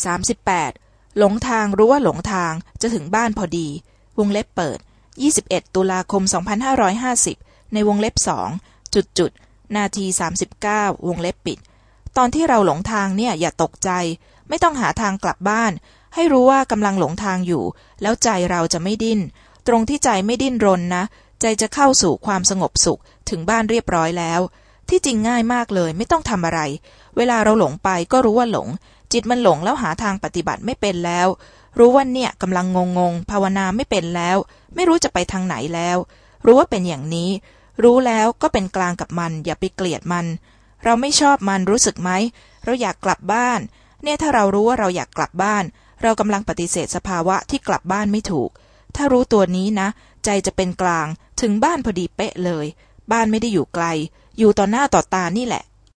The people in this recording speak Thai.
38. หลงทางรู้ว่าหลงทางจะถึงบ้านพอดี วงเล็บเปิด 21 ตุลาคม 2550 ในวงเล็บสองจุดจุดนาที 39 วงเล็บปิด ตอนที่เราหลงทางเนี่ยอย่าตกใจ ไม่ต้องหาทางกลับบ้าน ให้รู้ว่ากำลังหลงทางอยู่ แล้วใจเราจะไม่ดิ้น ตรงที่ใจไม่ดิ้นรนนะ ใจจะเข้าสู่ความสงบสุขถึงบ้านเรียบร้อยแล้ว ที่จริงง่ายมากเลยไม่ต้องทำอะไร เวลาเราหลงไปก็รู้ว่าหลง จิตมันหลงแล้วหาทางปฏิบัติไม่เป็นแล้ว รู้ว่าเนี่ยกำลังงงงภาวนาไม่เป็นแล้ว ไม่รู้จะไปทางไหนแล้ว รู้ว่าเป็นอย่างนี้ รู้แล้วก็เป็นกลางกับมัน อย่าไปเกลียดมัน เราไม่ชอบมันรู้สึกไหมเราอยากกลับบ้าน เนี่ยถ้าเรารู้ว่าเราอยากกลับบ้าน เรากำลังปฏิเสธสภาวะที่กลับบ้านไม่ถูก ถ้ารู้ตัวนี้นะ ใจจะเป็นกลางถึงบ้านพอดีเป๊ะเลย บ้านไม่ได้อยู่ไกล อยู่ต่อหน้าต่อตานี่แหละ